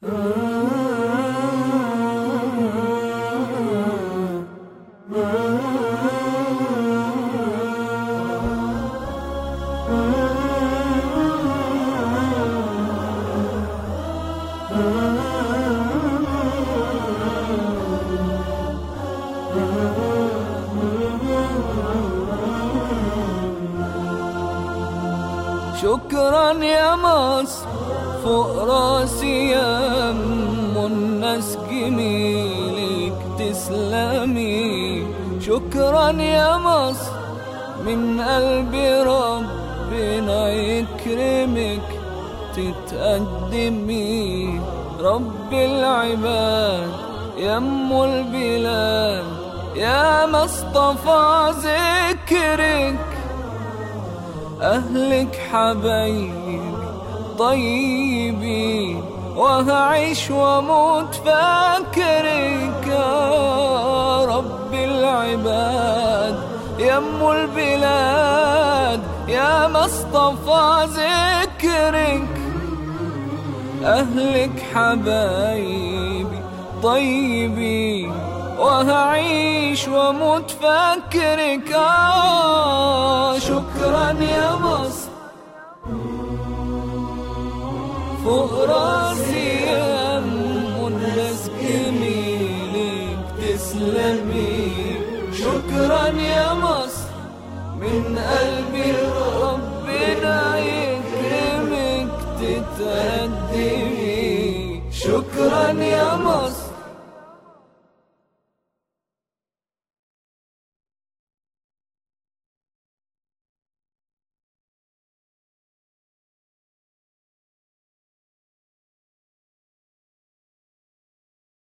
Oh شكرا يا مصر فوق راسي يا ام الناس جميلك تسلمي. شكرا يا مصر من قلبي ربنا يكرمك تتقدمي. رب العباد يا أم البلاد يا مصطفى ذكرك. أهلك حبايبي طيبين وهعيش وأموت فاكرك. يا رب العباد يا أم البلاد يا مصطفى ذكرك. أهلك حبايبي طيبين وهعيش واموت فاكرك آه شكرا يا مصر. فوق راسي يا ام الناس جميلك تسلمي. شكرا يا مصر. من قلبي ربنا يكرمك تتقدمي. شكرا يا مصر.